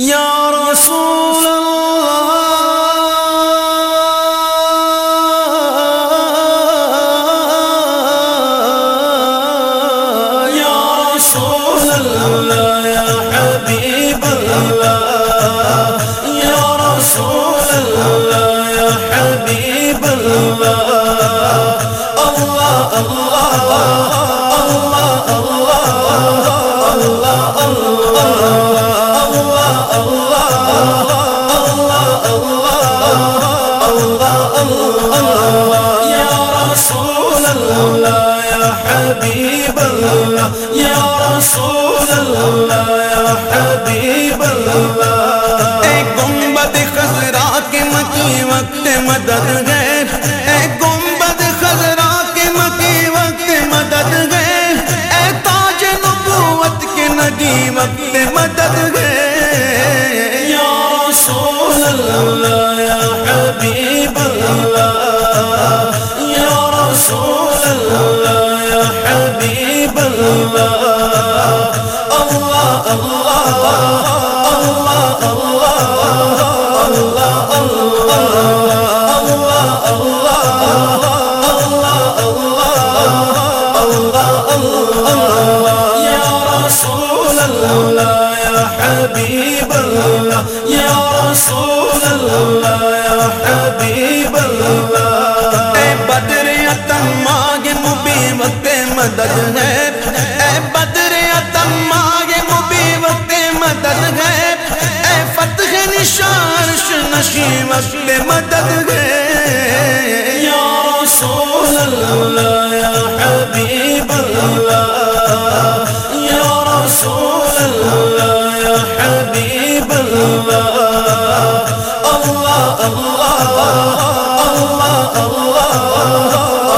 یا رسول اللہ یا حبیب اللہ، اے گنبد خزرا کے مکی وقت مدد گئے اے گنبد خزرا کے مکی وقت مدد گئے اے تاج نبوت کے ندی وقت مدد گئے حبیب اللہ یا رسول اللہ یا حبیب اللہ اے بدر اتماگ مبی وقت مدد ہے۔ اے بدر اتماگ مبی وقت مدد ہے۔ اے فتح نشارش نشی وقت مدد ہے۔ یا رسول اللہ یا حبیب اللہ یا رسول اللہ حبیب اللہ اللہ اللہ اللہ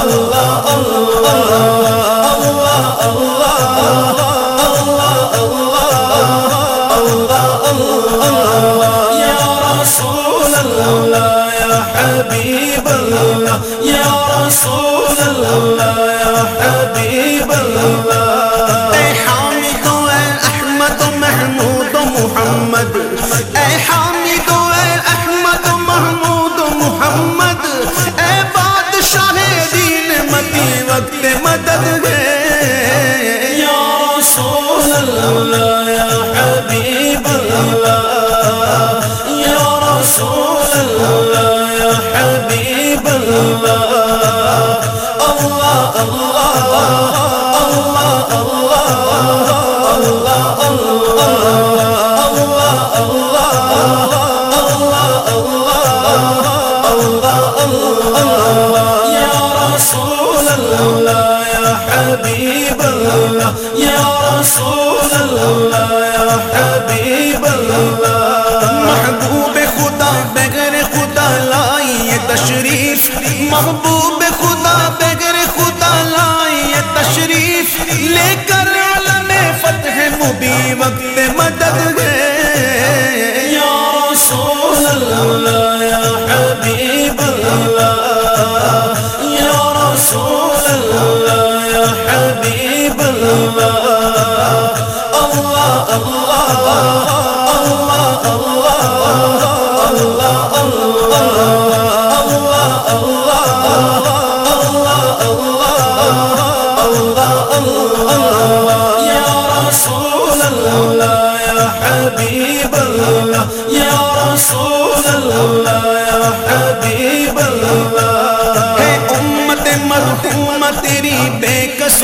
اللہ اللہ محمد اے حامد تشریف محبوب خدا بغیر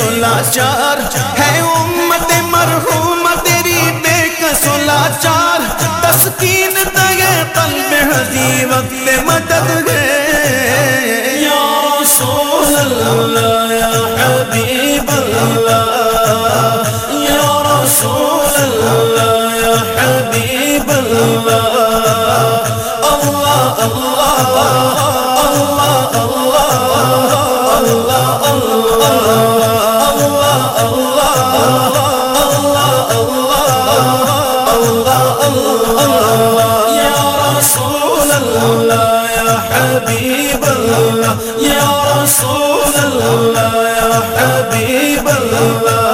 کسلا چار ہے امت مرحوم تیری بے کسلا چار تسکین دے قلب حضی وقت مدد گئے یا رسول اللہ، یا حبیب اللہ، یا رسول اللہ، یا حبیب اللہ۔ اللہ یا حبیب اللہ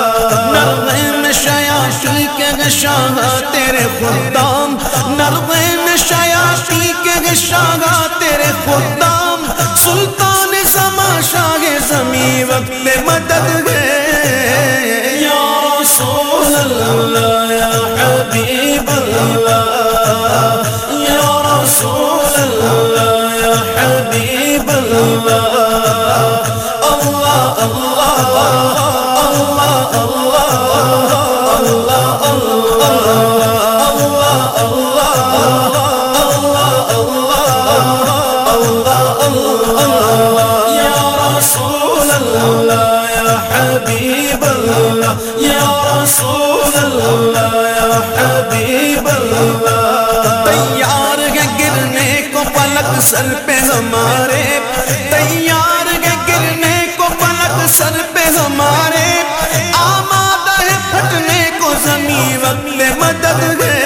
میں شیاشی کے گشاہ تیرے خدام نروین شیاشی کے شاگا تیرے خدام، سلطان زما شاہ زمین وقت مدد گئے۔ یا رسول اللہ سر پہ ہمارے تیار ہے گرنے کو پلک سر پہ ہمارے آمادہ ہے پھٹنے کو زمین وقت مدد ہے۔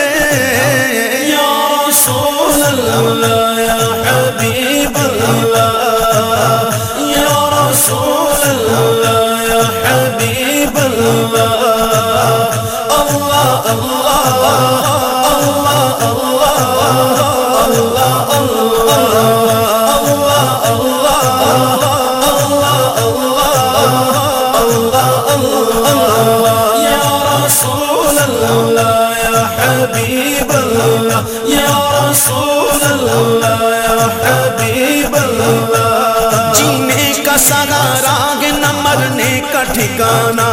اللہ حبیب اللہ۔ جینے کا سگا راگ نہ مرنے کا ٹھکانا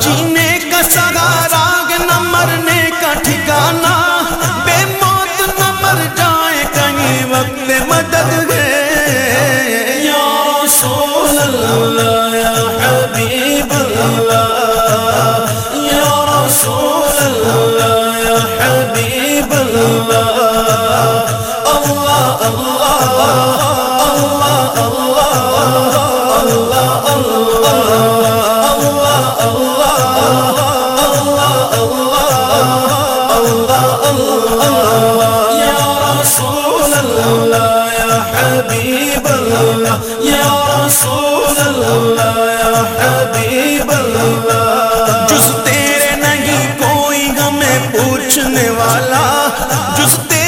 جینے جس تیرے نہیں کوئی ہمیں پوچھنے والا جس تیرے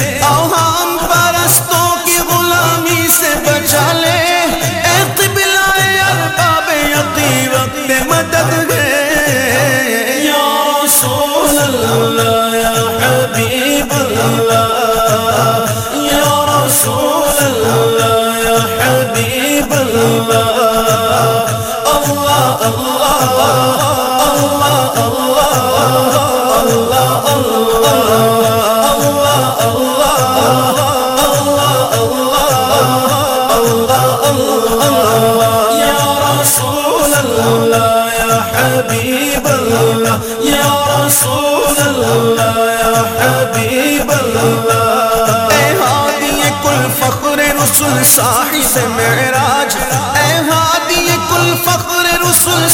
کل فخر رسول صاحب معراج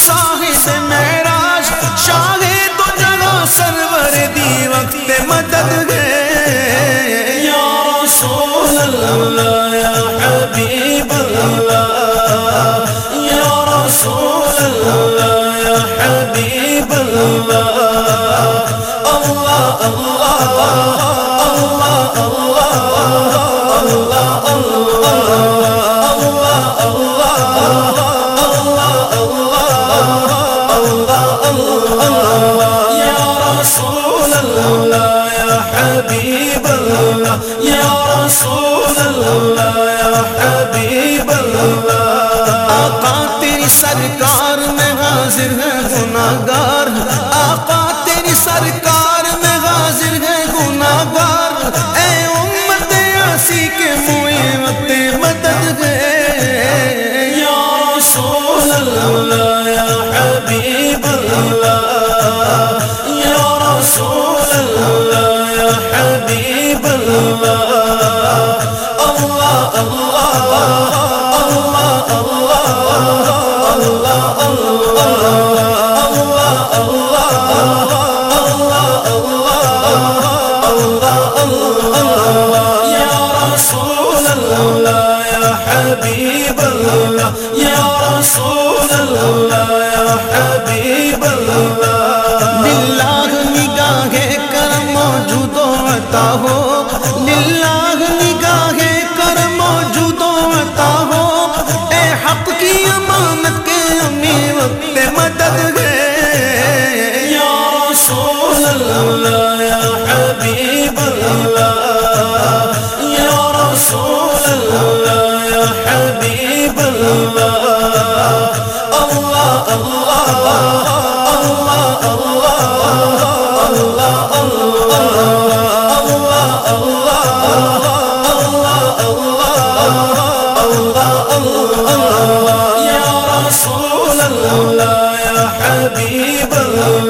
رسول صاحب معراج شاہ تو جگہ سرور دی وقت مدد گئے یا رسول اللہ، یا حبیب اللہ، یا رسول اللہ، یا حبیب اللہ اللہ اللہ۔ رسول اللہ یا حبیب اللہ۔ آقا تیری سرکار میں حاضر ہے گناہ گار عطا ہو، للہ نگاہ کرم موجود و عطا ہو۔ اے حق کی امانت کے امیر وقت مدد ہے۔ يا رسول الله يا حبيب الله يا رسول الله يا حبيب الله الله الله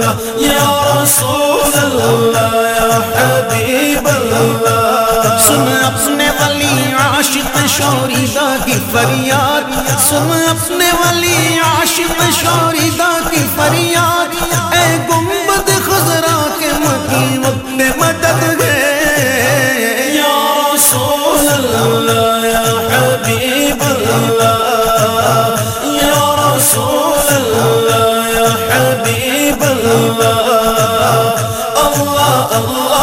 الله يا رسول اللہ یا حبیب اللہ سن اپنے ولی عاشق شوریدہ کی فریاد، سن اپنے ولی عاشق شوریدہ کی فریاد.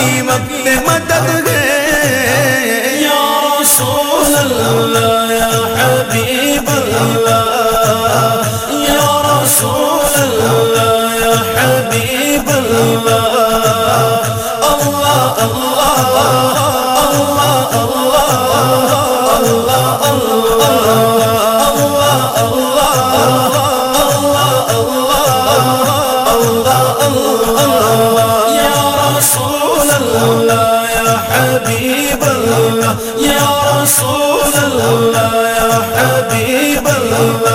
کے وقت مدد ہے یا رسول اللہ، یا حبیب اللہ، یا رسول اللہ، یا حبیب اللہ اللہ اللہ۔ رسول اللہ یا حبیب اللہ.